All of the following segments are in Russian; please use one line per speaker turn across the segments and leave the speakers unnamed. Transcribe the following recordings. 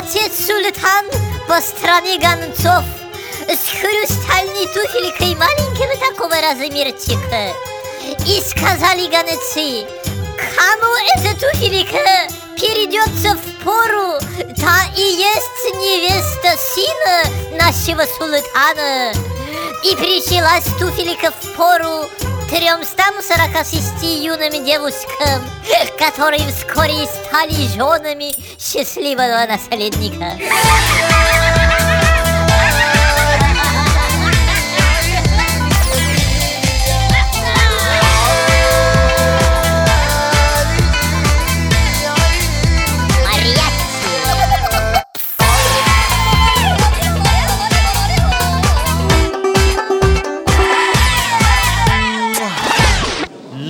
отец султан по стране гонцов С хрустальной туфелькой маленького такого размерчика. И сказали гонцы Кому эта туфелька перейдется в пору? Та и есть невеста сына нашего султана И пришлась туфелька в пору тремстам сорока шести юным девушкам, которые вскоре стали женами счастливого наследника.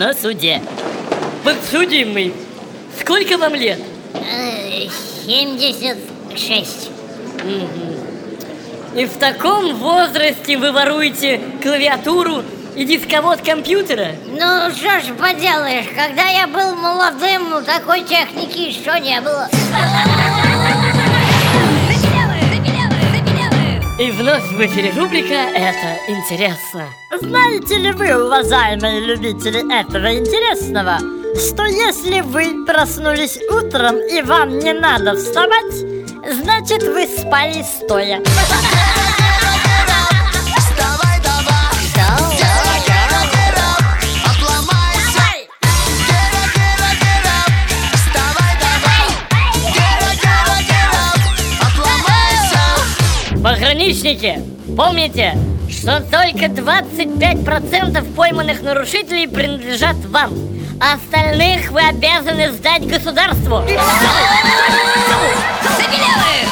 На суде. Подсудимый, сколько вам лет?
Э, семьдесят шесть.
И в таком возрасте вы воруете клавиатуру и дисковод компьютера?
Ну, что ж поделаешь, когда я был молодым, такой техники еще не было.
И вновь в эфире рубрика «Это интересно».
Знаете ли вы, уважаемые любители этого интересного, что если вы проснулись утром и вам не надо вставать, значит вы спали стоя.
Пограничники, помните, что только 25% пойманных нарушителей принадлежат вам. А остальных вы обязаны сдать государству. Забелевых!